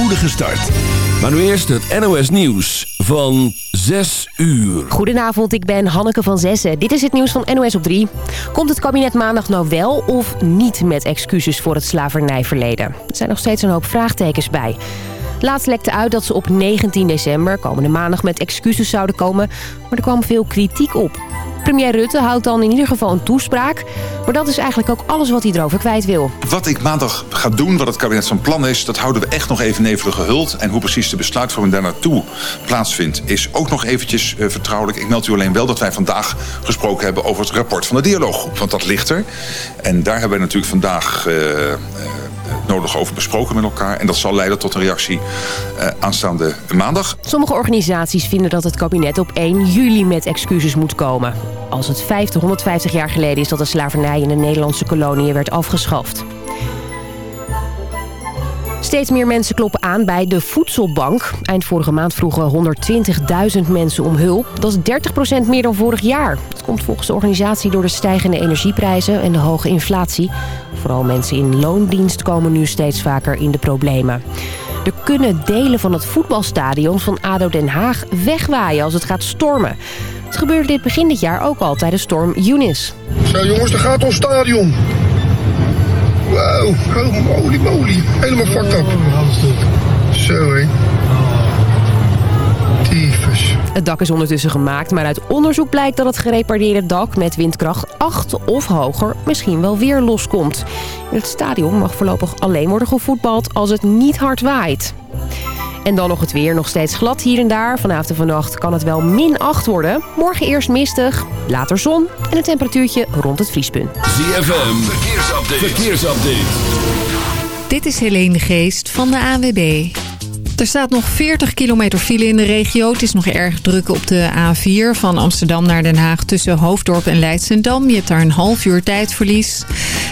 spoedige start. Maar nu eerst het NOS Nieuws van 6 uur. Goedenavond, ik ben Hanneke van Zessen. Dit is het nieuws van NOS op 3. Komt het kabinet maandag nou wel of niet met excuses voor het slavernijverleden? Er zijn nog steeds een hoop vraagtekens bij. Laatst lekte uit dat ze op 19 december, komende maandag, met excuses zouden komen. Maar er kwam veel kritiek op. Premier Rutte houdt dan in ieder geval een toespraak. Maar dat is eigenlijk ook alles wat hij erover kwijt wil. Wat ik maandag ga doen, wat het kabinet van plan is... dat houden we echt nog even nevelig gehuld. En hoe precies de besluitvorming daar naartoe plaatsvindt... is ook nog eventjes uh, vertrouwelijk. Ik meld u alleen wel dat wij vandaag gesproken hebben... over het rapport van de dialooggroep. Want dat ligt er. En daar hebben wij natuurlijk vandaag... Uh, uh, nodig over besproken met elkaar. En dat zal leiden tot een reactie uh, aanstaande maandag. Sommige organisaties vinden dat het kabinet op 1 juli met excuses moet komen. Als het 50, 150 jaar geleden is dat de slavernij in de Nederlandse koloniën werd afgeschaft. Steeds meer mensen kloppen aan bij de Voedselbank. Eind vorige maand vroegen 120.000 mensen om hulp. Dat is 30% meer dan vorig jaar. Dat komt volgens de organisatie door de stijgende energieprijzen en de hoge inflatie. Vooral mensen in loondienst komen nu steeds vaker in de problemen. Er kunnen delen van het voetbalstadion van ADO Den Haag wegwaaien als het gaat stormen. Het gebeurde dit begin dit jaar ook al tijdens storm Eunice. Zo jongens, daar gaat ons stadion. Wow, holy moly. Helemaal fucked up. Zo hé. Tyfus. Het dak is ondertussen gemaakt, maar uit onderzoek blijkt dat het gerepareerde dak met windkracht 8 of hoger misschien wel weer loskomt. In het stadion mag voorlopig alleen worden gevoetbald als het niet hard waait. En dan nog het weer, nog steeds glad hier en daar. Vanavond en vannacht kan het wel min 8 worden. Morgen eerst mistig, later zon en een temperatuurtje rond het vriespunt. ZFM, verkeersupdate. verkeersupdate. Dit is Helene de Geest van de AWB. Er staat nog 40 kilometer file in de regio. Het is nog erg druk op de A4 van Amsterdam naar Den Haag... tussen Hoofddorp en Leidsendam. Je hebt daar een half uur tijdverlies.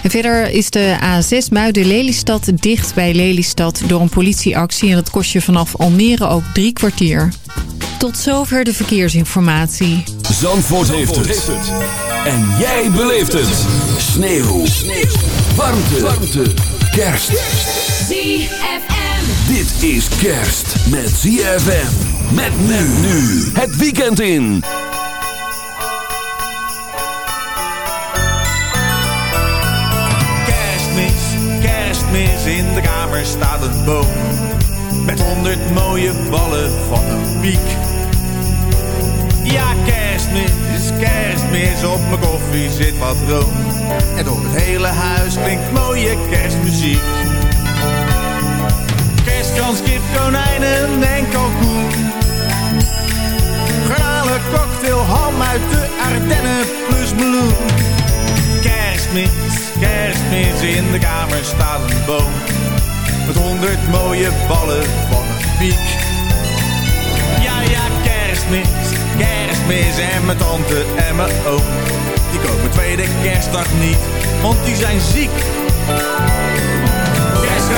En verder is de A6 Muiden-Lelystad dicht bij Lelystad... door een politieactie en dat kost je vanaf Almere ook drie kwartier. Tot zover de verkeersinformatie. Zandvoort, heeft, het. En jij beleeft het. Sneeuw. Sneeuw. Warmte. Warmte. Kerst. ZFM. Dit is kerst met ZFM. Met men nu. Het weekend in. Kerstmis, kerstmis, in de kamer staat een boom. Met honderd mooie ballen van een piek. Ja, kerstmis, kerstmis, op mijn koffie zit wat room. En door het hele huis klinkt mooie kerstmuziek. Kerstkans, kip, konijnen en kalkoen. Garnalen, cocktail, ham uit de Ardennen plus meloen. Kerstmis, kerstmis, in de kamer staat een boom. Met honderd mooie ballen van een piek. Ja, ja, kerstmis, kerstmis en mijn tante en mijn oom. Die komen tweede kerstdag niet, want die zijn ziek.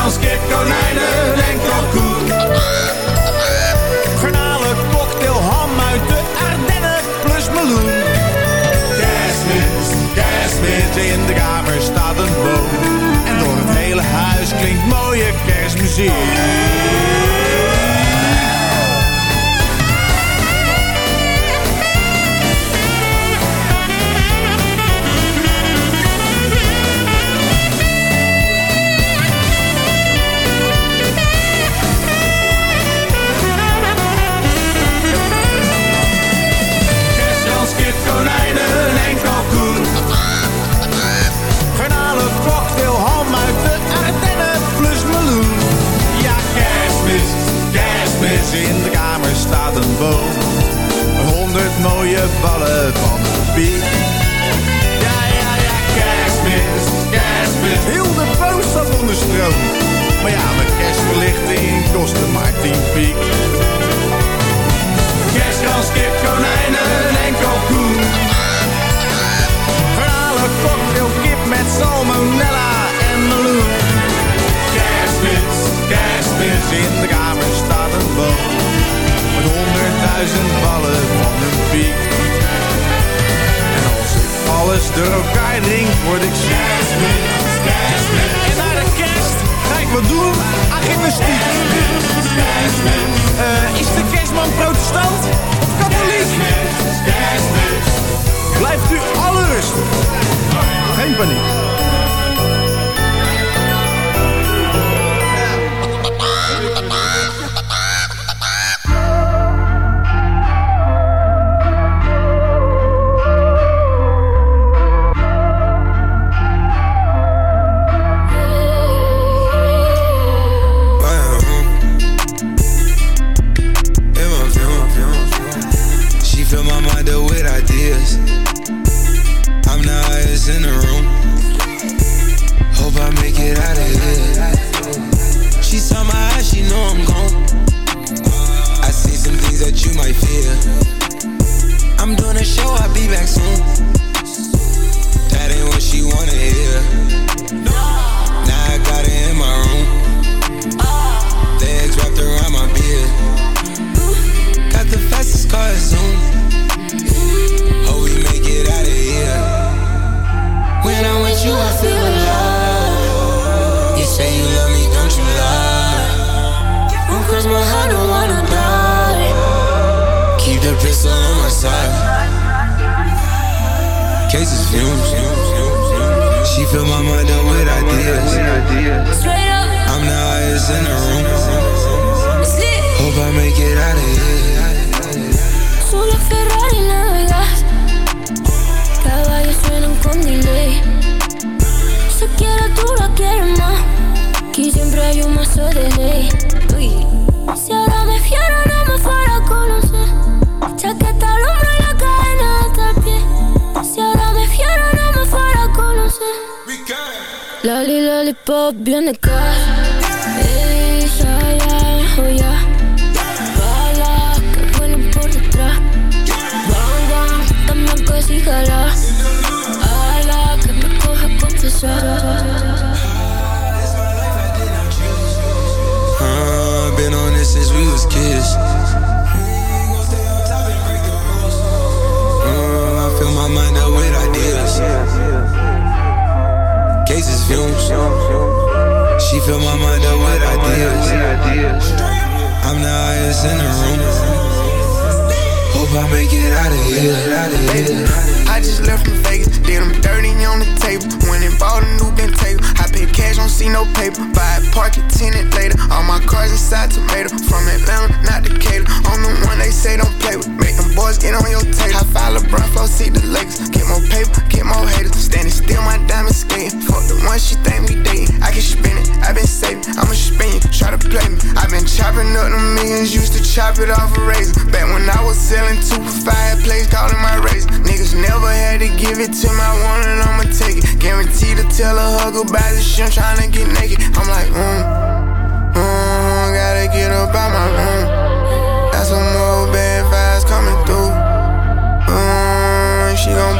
Kerstkans, kip, konijnen en kalkoen. Garnalen, cocktail, ham uit de Ardennen plus meloen. Kerstmis, kerstmis, in de kamer staat een boom. En door het hele huis klinkt mooie kerstmuziek. In de kamer staat een boom. Honderd mooie ballen van de piek. Ja, ja, ja, kerstmis, kerstmis. Heel de boom onder stroom. Maar ja, mijn kerstverlichting kostte maar tien piek. Kerstkans, kip, konijnen en kalkoen. Verhalen, cocktail, kip met salmonella en meloen. Kerstmis, kerstmis in de duizend ballen van een piek. En als ik alles door elkaar drink, word ik kerstmis. En na de kerst ga ik wat doen aan gymnastiek. Uh, eh, is de kerstman protestant of katholiek? Blijft u alle rustig. Geen paniek. chop it off a razor. Back when I was selling to a fireplace, calling my razor. Niggas never had to give it to my one and I'ma take it. Guaranteed to tell a hug about this shit, I'm trying to get naked. I'm like, mm, mm, gotta get up out my room. Got some more bad vibes coming through. Mm, she gon'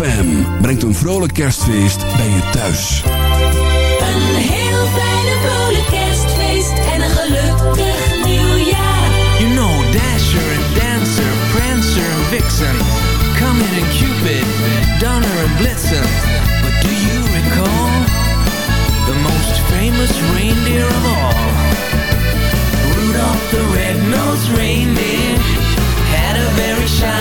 ZFM brengt een vrolijk kerstfeest bij je thuis. Een heel fijne vrolijk kerstfeest en een gelukkig nieuwjaar. You know Dasher and Dancer, Prancer and Vixen. Comet and Cupid, Donner and Blitzen. But do you recall the most famous reindeer of all? Rudolph the red-nosed reindeer had a very shy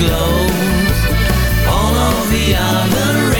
glows. All of the other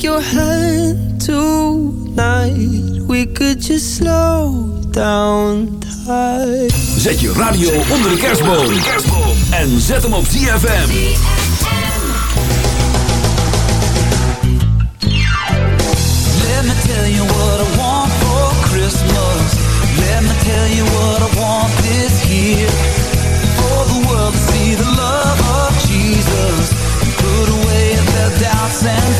take your hand tonight. We could just slow down time. Zet je radio onder de kerstboom. En zet hem op ZFM. Let me tell you what I want for Christmas. Let me tell you what I want this year. For the world to see the love of Jesus. Put away the doubts and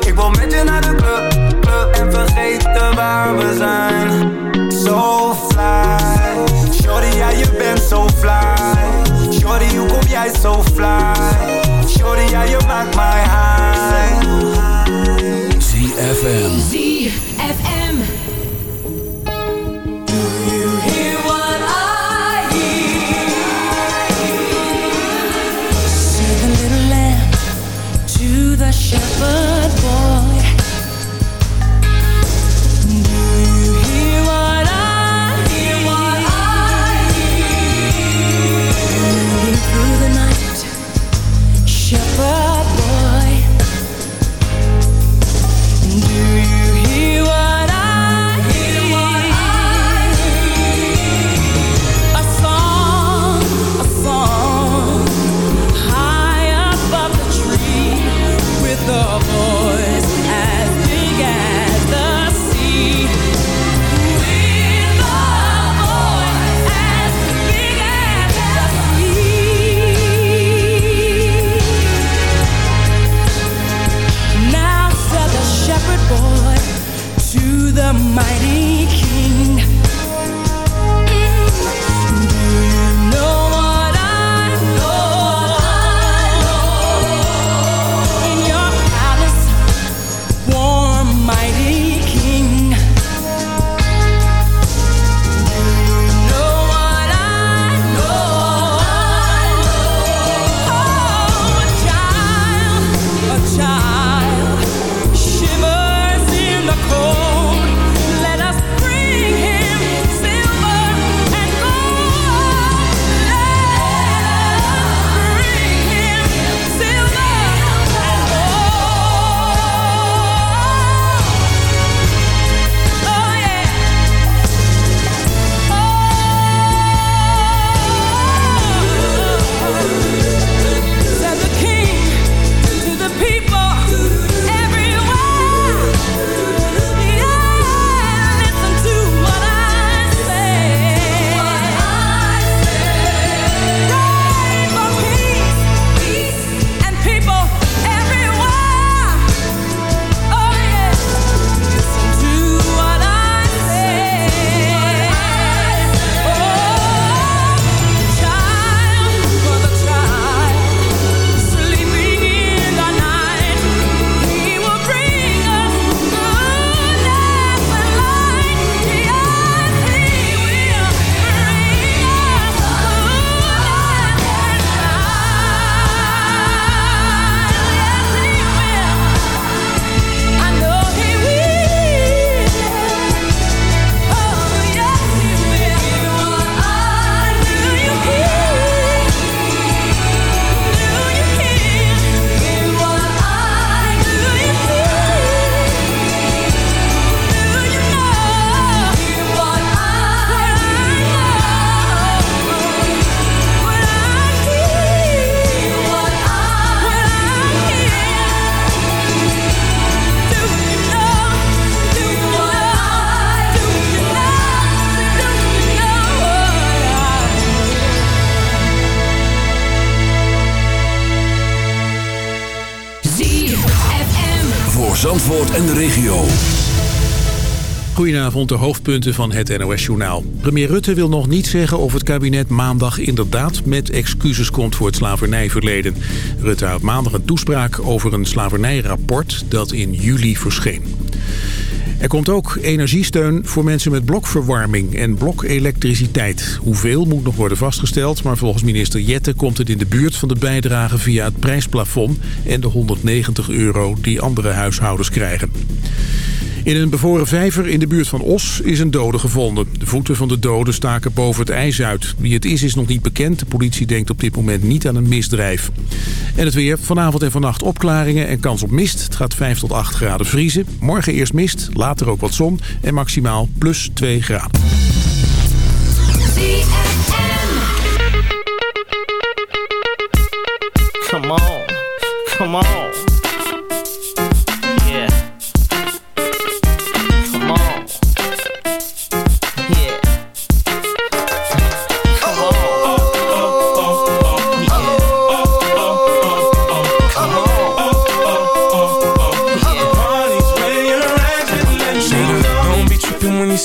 Ik wil met je naar de club. En vergeten waar we zijn. So fly. Shorty, ja, je bent zo so fly. Shorty, hoe kom jij zo so fly? Rond de hoofdpunten van het NOS-journaal. Premier Rutte wil nog niet zeggen of het kabinet maandag inderdaad met excuses komt voor het slavernijverleden. Rutte houdt maandag een toespraak over een slavernijrapport dat in juli verscheen. Er komt ook energiesteun voor mensen met blokverwarming en blokelektriciteit. Hoeveel moet nog worden vastgesteld, maar volgens minister Jette komt het in de buurt van de bijdrage via het prijsplafond en de 190 euro die andere huishoudens krijgen. In een bevroren vijver in de buurt van Os is een dode gevonden. De voeten van de dode staken boven het ijs uit. Wie het is, is nog niet bekend. De politie denkt op dit moment niet aan een misdrijf. En het weer. Vanavond en vannacht opklaringen en kans op mist. Het gaat 5 tot 8 graden vriezen. Morgen eerst mist, later ook wat zon en maximaal plus 2 graden. Come on, come on.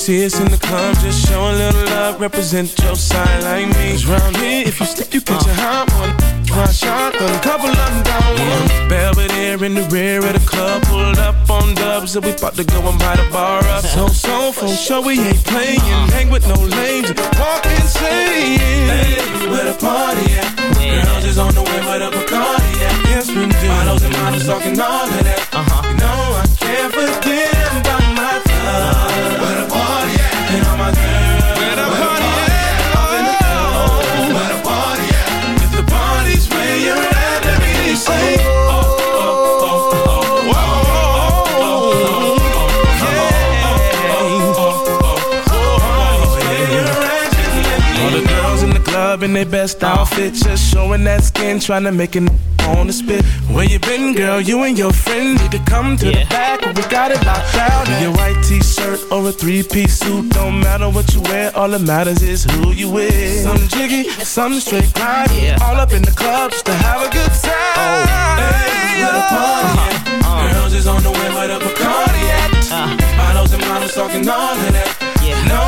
See us in the club. Just show a little love, represent your side like me. 'Cause round here, if you slip, you catch a hot one. Try shotgun, couple of them down one. Belvedere in the rear of the club, pulled up on dubs, and we about to go and buy the bar up. So, so, for sure we ain't playing. Hang with no lames, walk insane. Hey, where the party at? Girls is on the way, where the Bacardi at? Yes, we do. Models and models talking all of that. Uh-huh. You know I can't forget about my thug in their best outfit, just showing that skin, trying to make it on the spit. Where you been, girl? You and your friend need to come to yeah. the back we got it locked down. In your white t-shirt or a three-piece suit, don't matter what you wear. All that matters is who you with. Some jiggy, some straight grind. All up in the club just to have a good time. Oh, hey, where the party at? Girls is on the way, where the Bacardi at? Models and models talking all of that. No,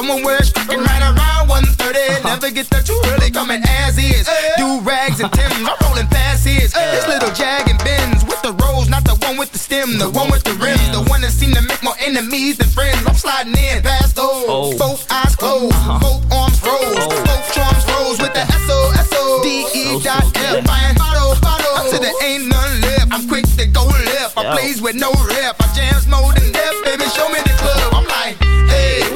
Somewhere sticking right around 130. Uh-huh. Never get that you really coming as is. Do rags and Tims, I'm rolling fast his. This little Jag and Benz with the rose, not the one with the stem, the one with the rims, the one that seem to make more enemies than friends. I'm sliding in past those, oh. both eyes closed, uh-huh. both arms rose, oh. both charms rose with the S O S O oh, D E dot F. Buying bottle, bottle, till there ain't none left. I'm quick to go left. I plays with no rep. I jams more than death, baby. Show me the club. I'm like,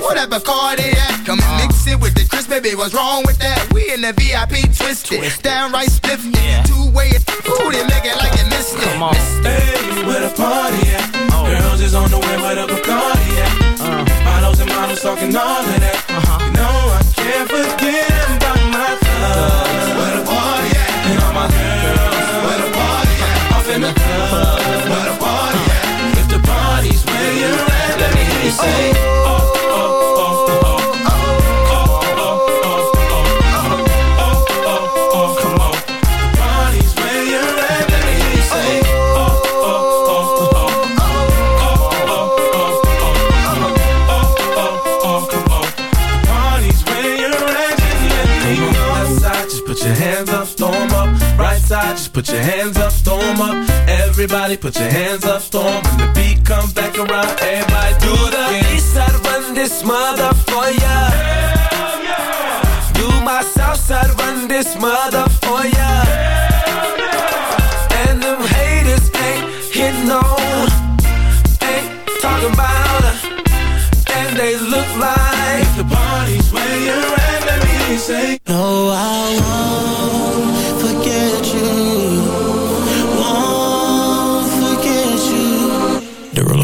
whatever car they at, come and mix it with the Chris, baby. What's wrong with that? We in the VIP twisted, downright spiffy, two way. Ooh, they make it like it missed it. Come on. Hey, where the party at? Oh. Girls is on the way, where the Bacardi at? Uh. Models and models talking all of that. You know hands up, 'em up. Everybody put your hands up, 'em. When the beat comes back around, everybody do the east side, run this mother for ya. Yeah. Do my south side, run this mother for ya. Yeah. And them haters ain't hitting on, ain't talking about. And they look like if the party's where you're at, let me say. No, I won't the relationship.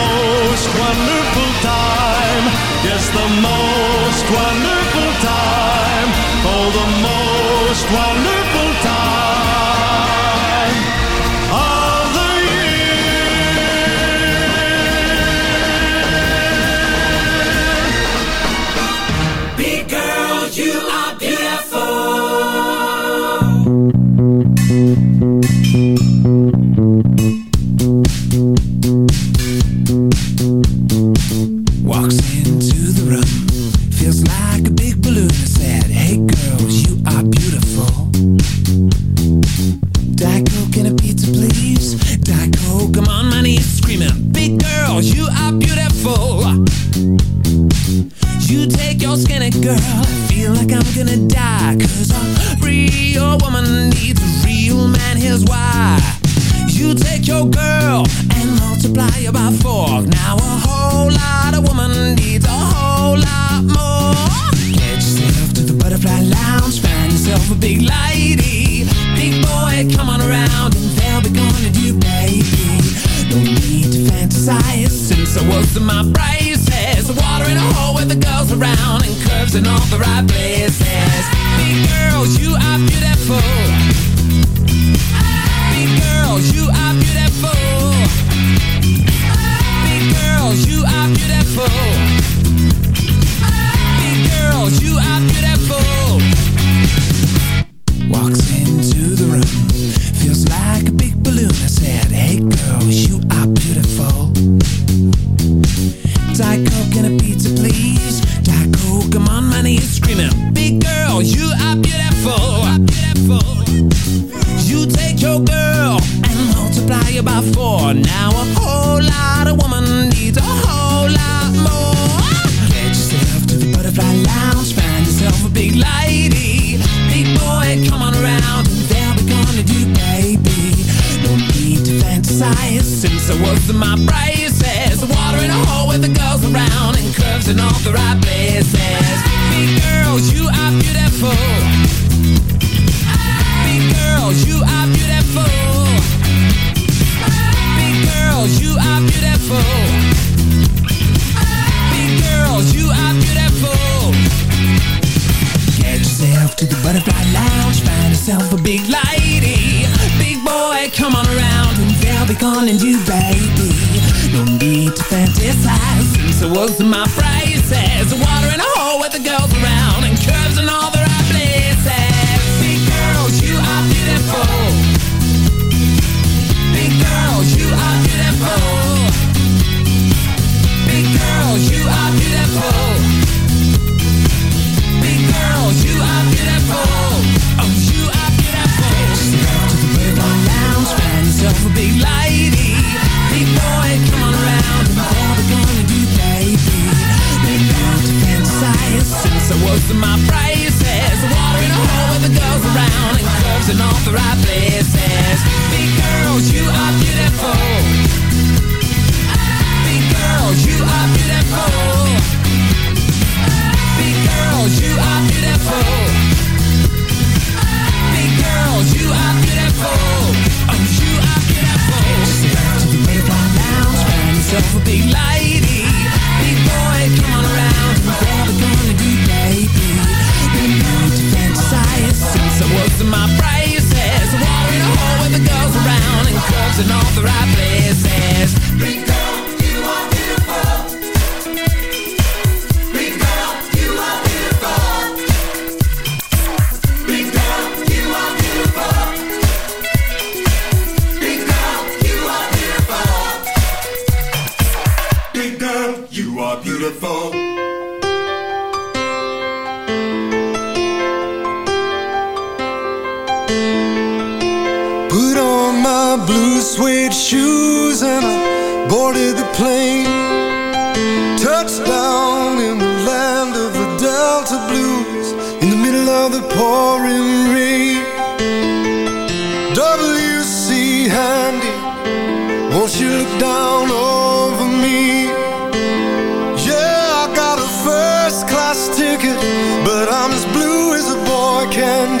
One. A big lady. Big boy, come on around and they'll be calling you baby. No need to fantasize was in my phrases. Water in a hole with the girls around and curves in all I was my braces. Water in a hole with the girls around and curves in all the right places. Big girls, you are beautiful. Big girls, you are beautiful. Big girls, you are beautiful. Big girls, you are beautiful. Oh, you are beautiful. Step to the Playboy Lounge, find yourself a big lady. I my braces. Water in a hole with the girls around and curves in all the right places. Put on my blue suede shoes and I boarded the plane. Touchdown in the land of the Delta Blues in the middle of the pouring rain. W.C. Handy, won't you look down over me? Yeah, I got a first class ticket, but I'm as blue as a boy can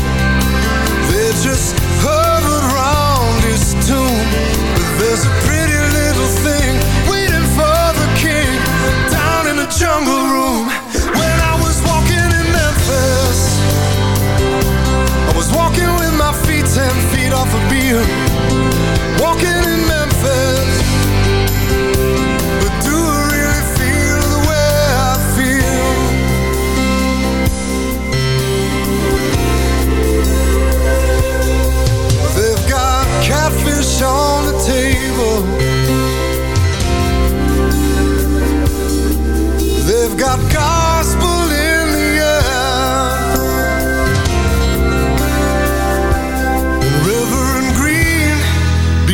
off a beam Walking in Memphis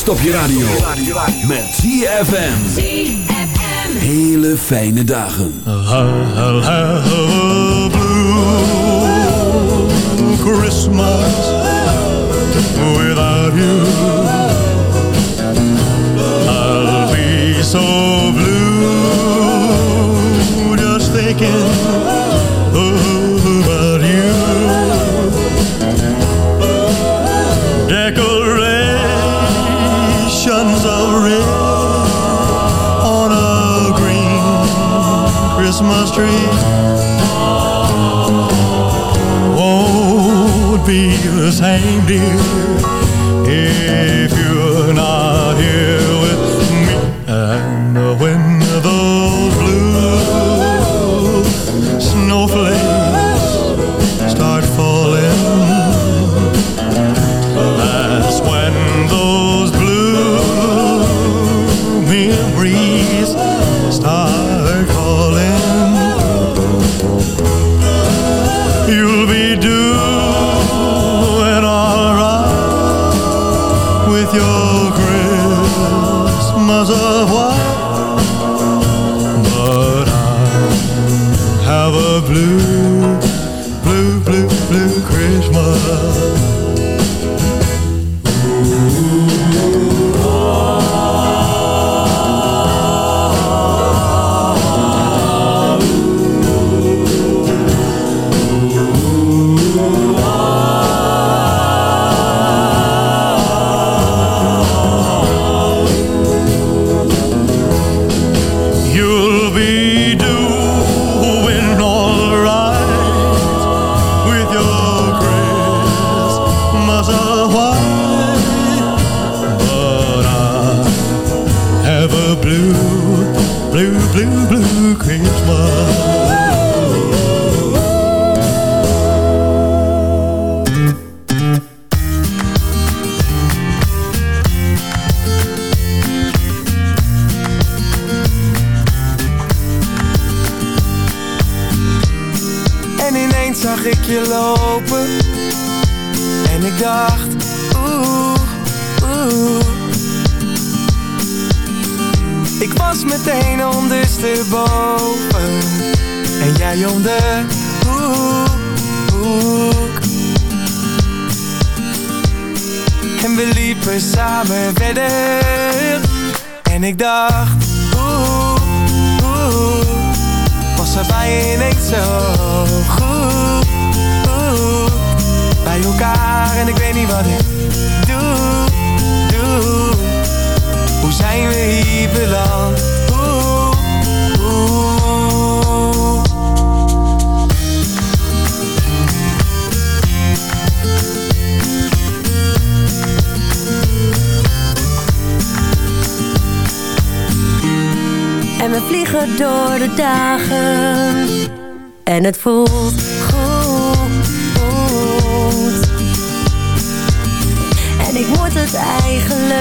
Kerst op je radio. Met ZFM. Hele fijne dagen. Blue Christmas without you. I'll be so blue just thinking Christmas tree won't be the same, dear, if you're not here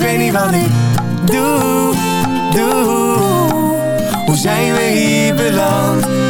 ik weet niet wat ik doe, doe. Hoe zijn we hier beland?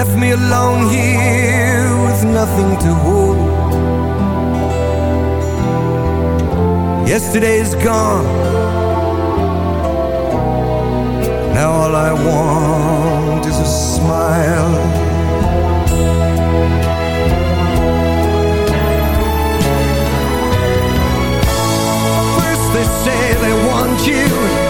Left me alone here with nothing to hold. Yesterday's gone. Now all I want is a smile. First they say they want you.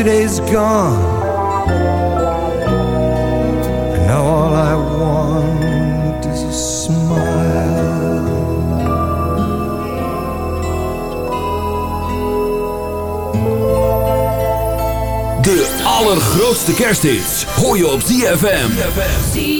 Yesterday's gone. And now all I want is a smile. De allergrootste kersthits hoor je op ZFM. ZFM.